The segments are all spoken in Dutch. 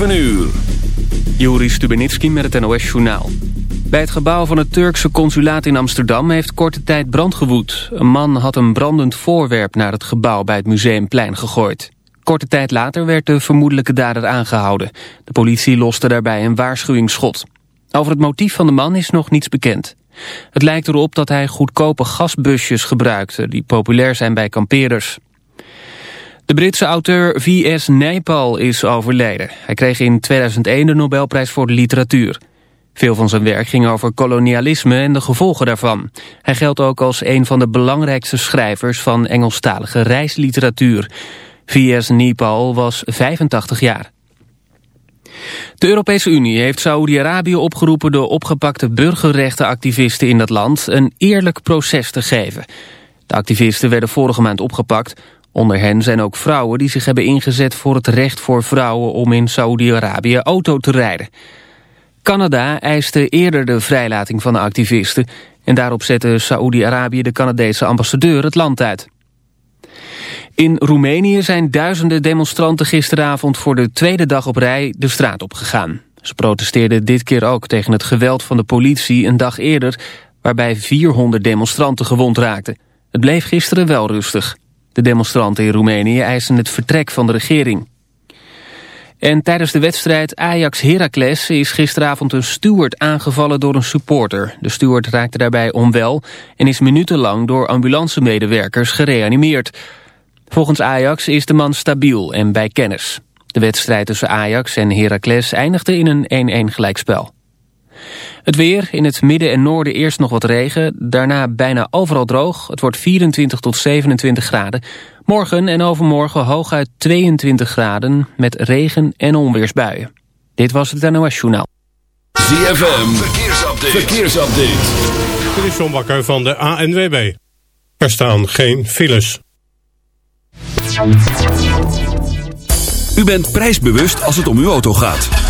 7 uur. Juri Stubenitski met het NOS-journaal. Bij het gebouw van het Turkse consulaat in Amsterdam heeft korte tijd brand gewoed. Een man had een brandend voorwerp naar het gebouw bij het Museumplein gegooid. Korte tijd later werd de vermoedelijke dader aangehouden. De politie loste daarbij een waarschuwingsschot. Over het motief van de man is nog niets bekend. Het lijkt erop dat hij goedkope gasbusjes gebruikte... die populair zijn bij kampeerders. De Britse auteur V.S. Naipaul is overleden. Hij kreeg in 2001 de Nobelprijs voor de literatuur. Veel van zijn werk ging over kolonialisme en de gevolgen daarvan. Hij geldt ook als een van de belangrijkste schrijvers van Engelstalige reisliteratuur. V.S. Naipaul was 85 jaar. De Europese Unie heeft Saoedi-Arabië opgeroepen de opgepakte burgerrechtenactivisten in dat land een eerlijk proces te geven. De activisten werden vorige maand opgepakt Onder hen zijn ook vrouwen die zich hebben ingezet voor het recht voor vrouwen om in Saoedi-Arabië auto te rijden. Canada eiste eerder de vrijlating van de activisten en daarop zette Saoedi-Arabië de Canadese ambassadeur het land uit. In Roemenië zijn duizenden demonstranten gisteravond voor de tweede dag op rij de straat opgegaan. Ze protesteerden dit keer ook tegen het geweld van de politie een dag eerder, waarbij 400 demonstranten gewond raakten. Het bleef gisteren wel rustig. De demonstranten in Roemenië eisen het vertrek van de regering. En tijdens de wedstrijd Ajax-Heracles is gisteravond een steward aangevallen door een supporter. De steward raakte daarbij onwel en is minutenlang door ambulancemedewerkers gereanimeerd. Volgens Ajax is de man stabiel en bij kennis. De wedstrijd tussen Ajax en Heracles eindigde in een 1-1 gelijkspel. Het weer, in het midden en noorden eerst nog wat regen, daarna bijna overal droog. Het wordt 24 tot 27 graden. Morgen en overmorgen hooguit 22 graden met regen en onweersbuien. Dit was het NOS Journaal. ZFM, verkeersupdate. verkeersupdate. Dit is John Bakker van de ANWB. Er staan geen files. U bent prijsbewust als het om uw auto gaat.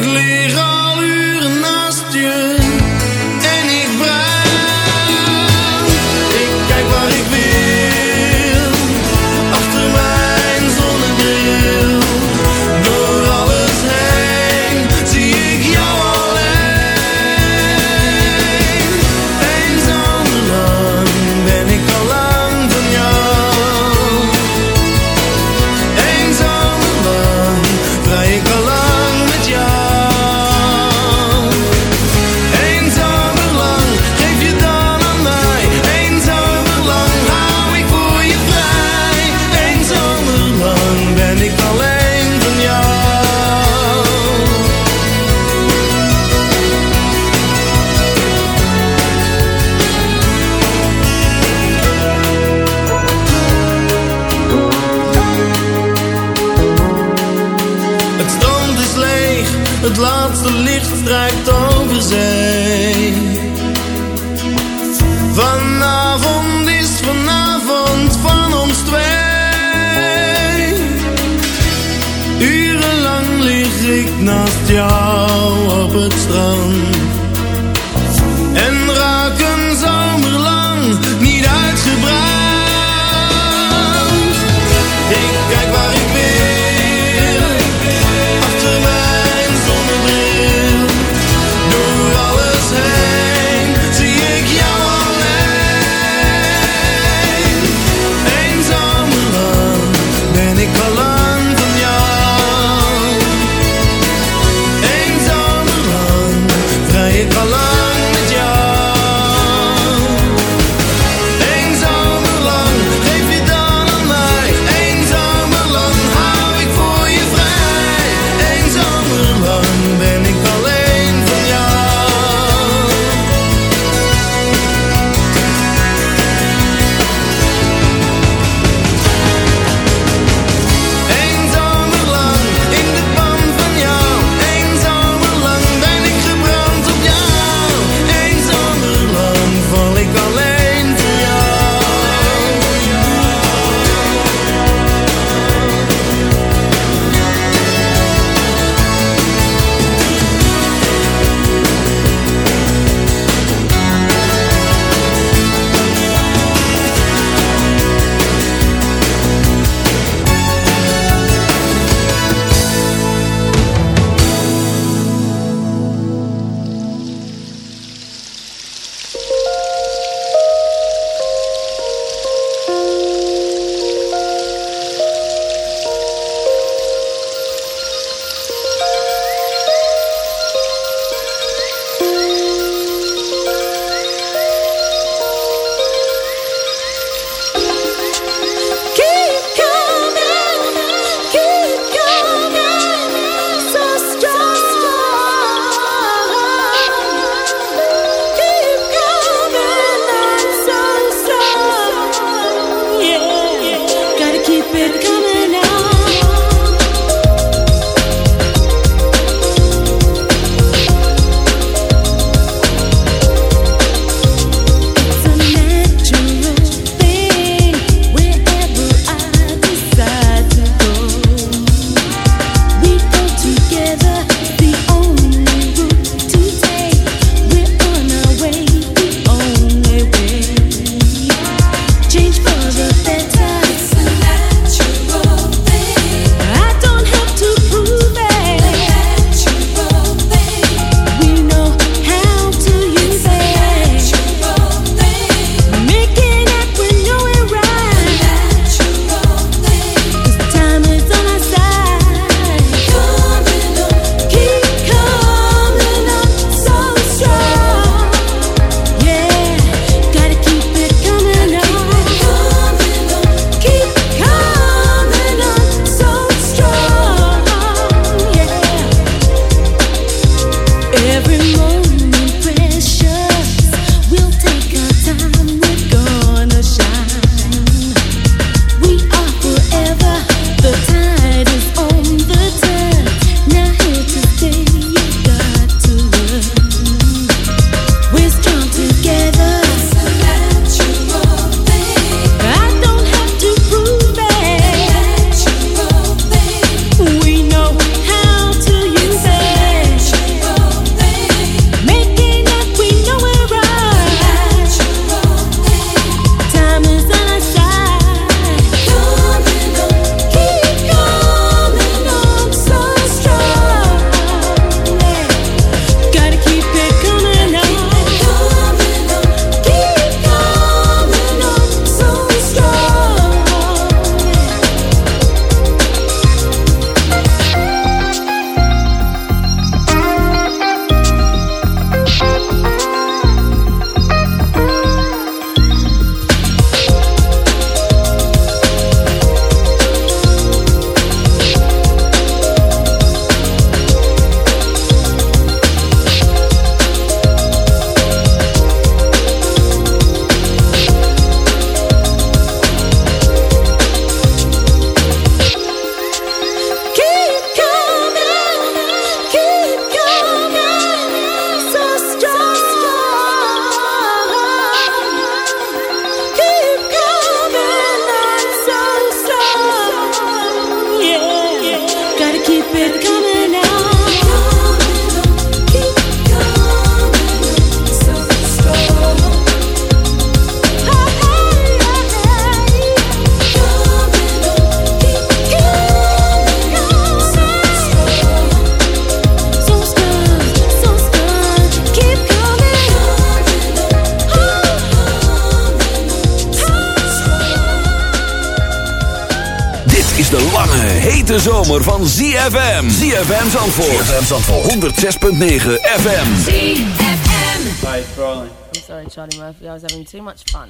ZFM. ZFM Zandvoort. ZFM Zandvoort. 106.9 FM. ZFM. I'm sorry, Charlie Murphy. I was having too much fun.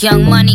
Young money,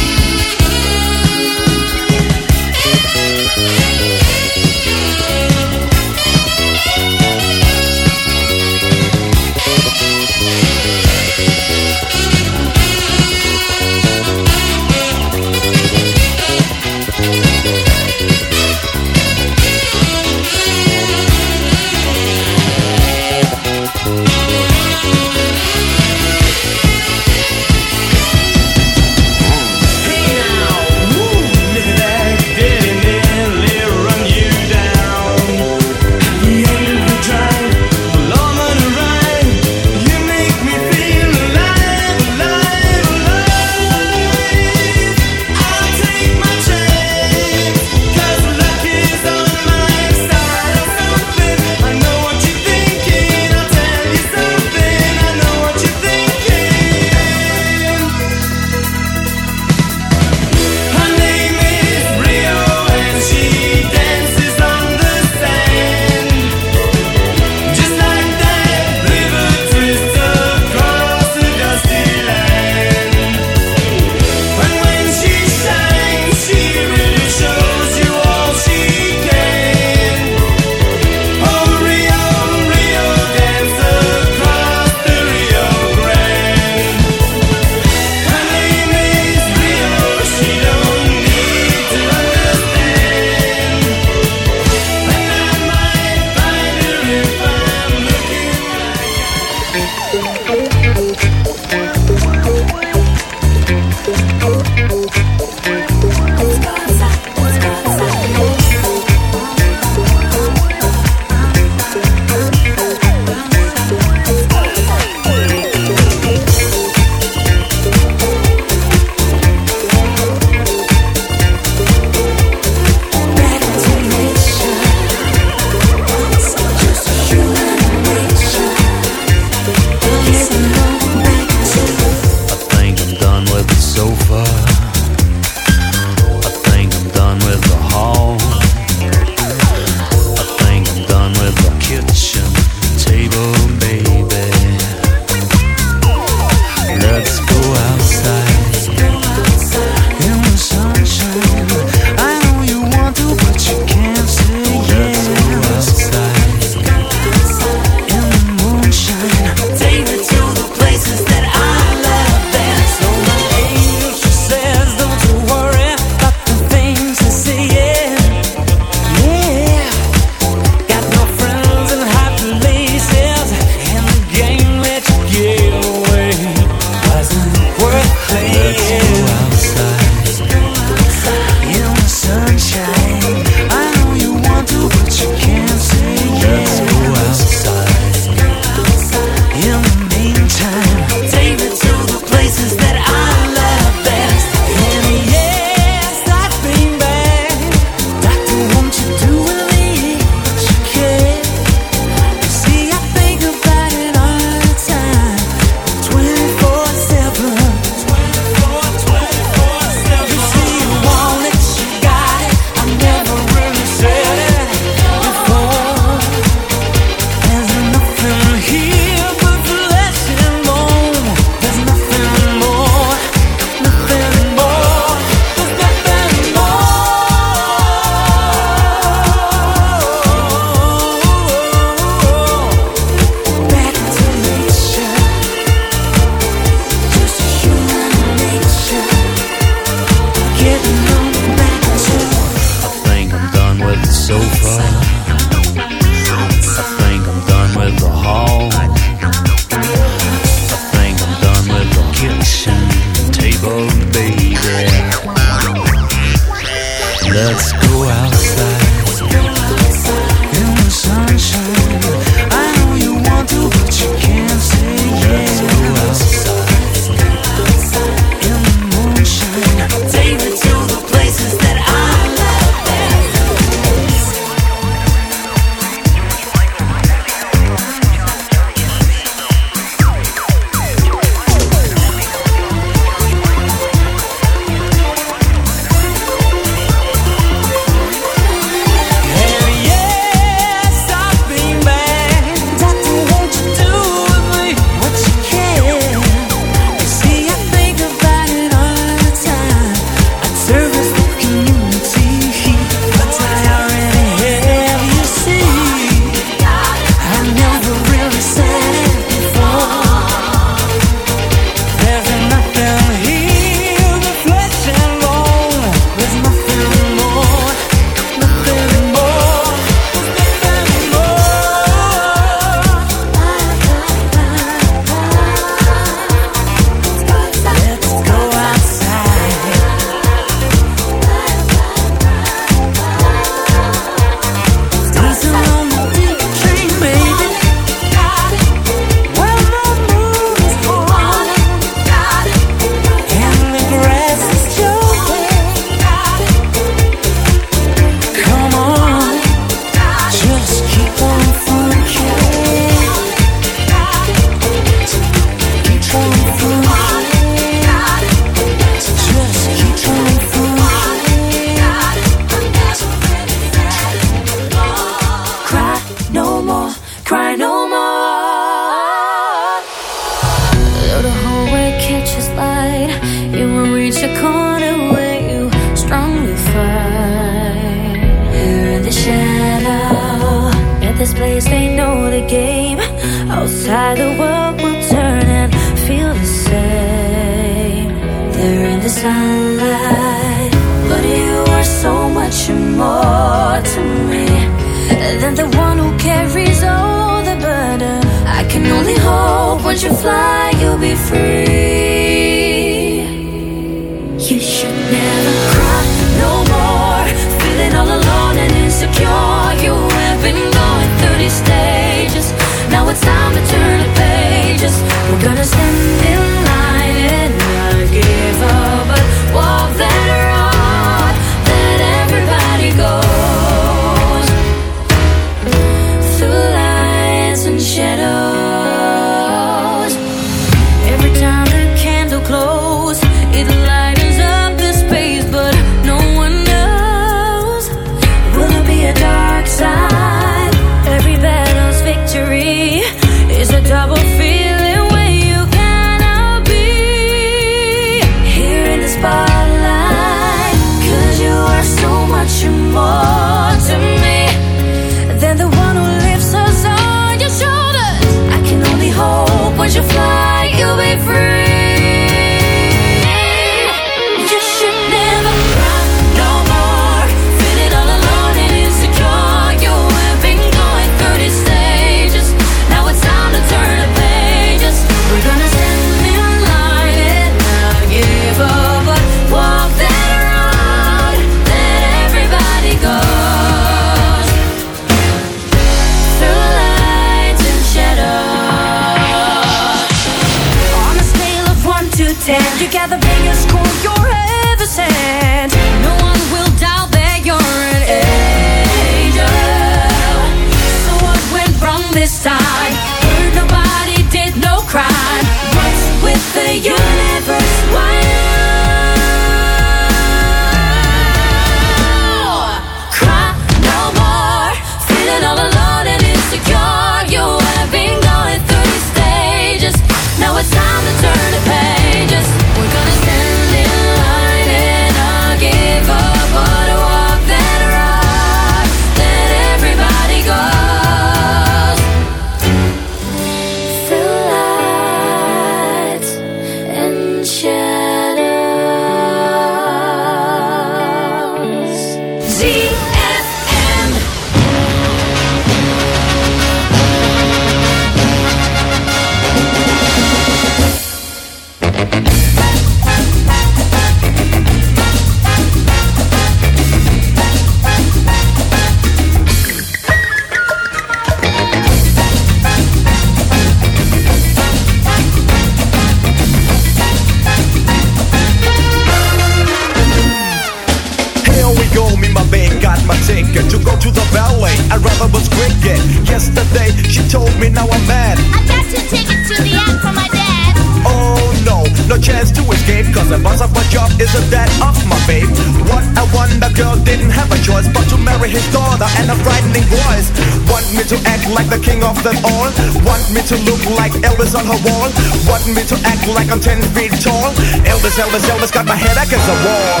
Yesterday, she told me now I'm mad. I got two tickets to the act from my dad. Oh no, no chance to escape. Cause the boss of my job isn't that of my babe. What a wonder girl didn't have a choice but to marry his daughter and a frightening voice. Want me to act like the king of them all? Want me to look like Elvis on her wall? Want me to act like I'm 10 feet tall? Elvis, Elvis, Elvis got my head against the wall.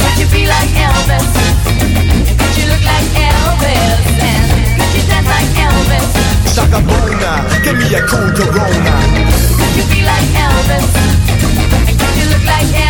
Could you be like Elvis? Could you look like Elvis? And could you dance like Elvis? Shaka Bona, give me a cool Corona. Could you be like Elvis? And could you look like Elvis?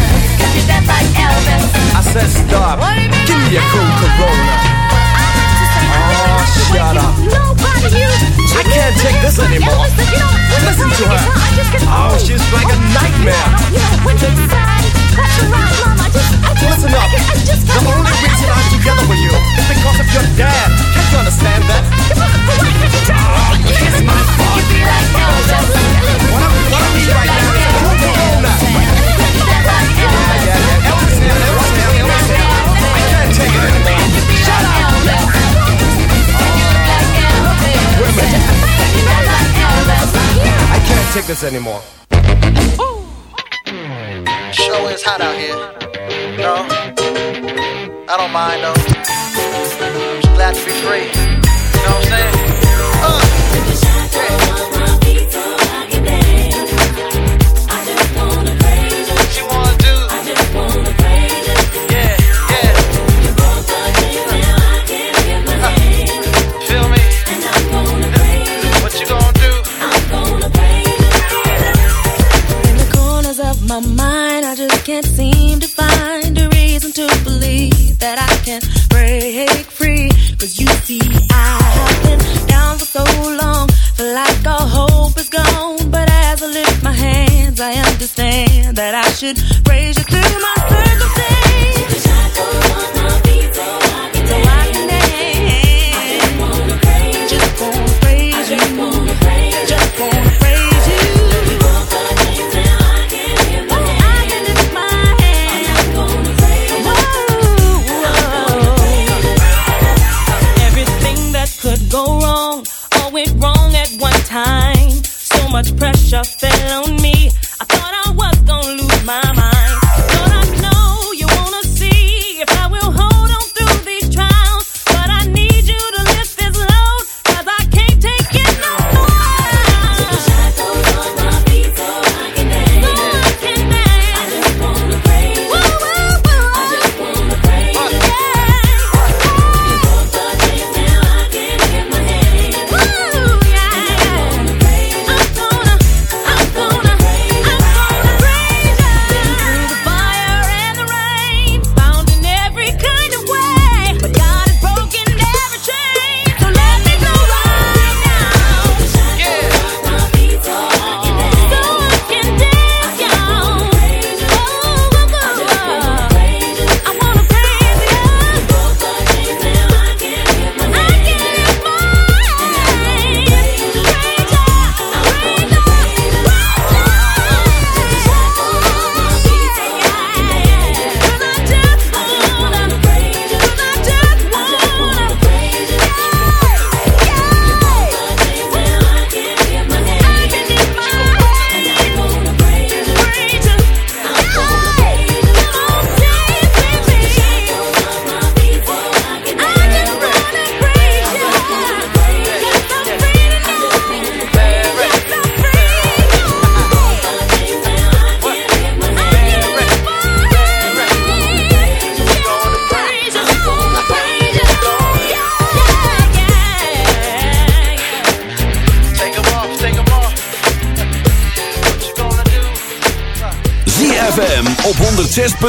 I said stop. Give me a cool Corona. Oh, oh shut up. I can't take this anymore. Listen to her. Oh, she's like a nightmare. This anymore. Show is hot out here. No, I don't mind though.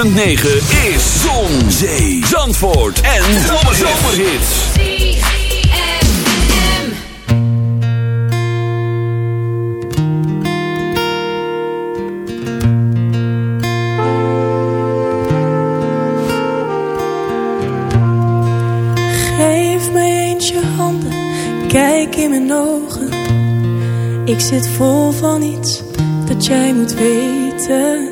Is Zon, Zee, Zandvoort en Zomerhits. Geef mij eens je handen, kijk in mijn ogen. Ik zit vol van iets dat jij moet weten.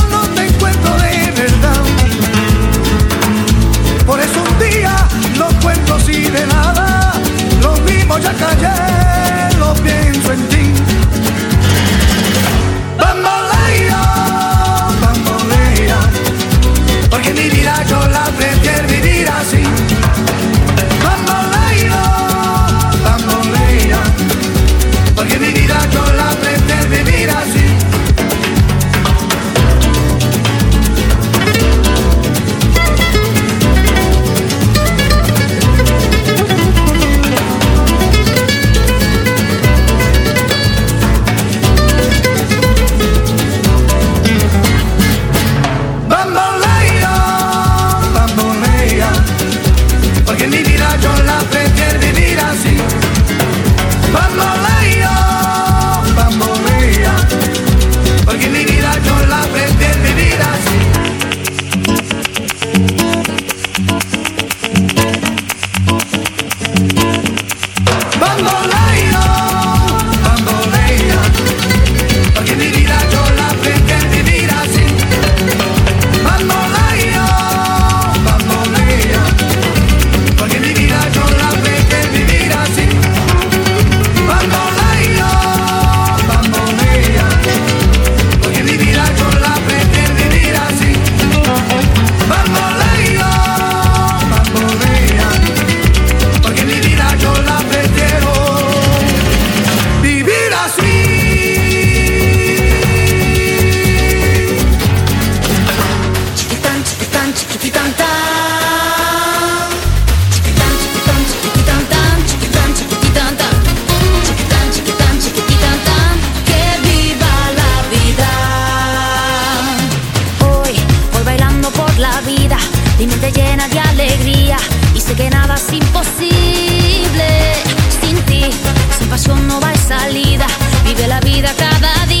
tiempo ya cayó, pienso en ti. Bambolea, bambolea, porque mi vida yo la prefiero vivir así. no hay salida. Vive la vida cada día.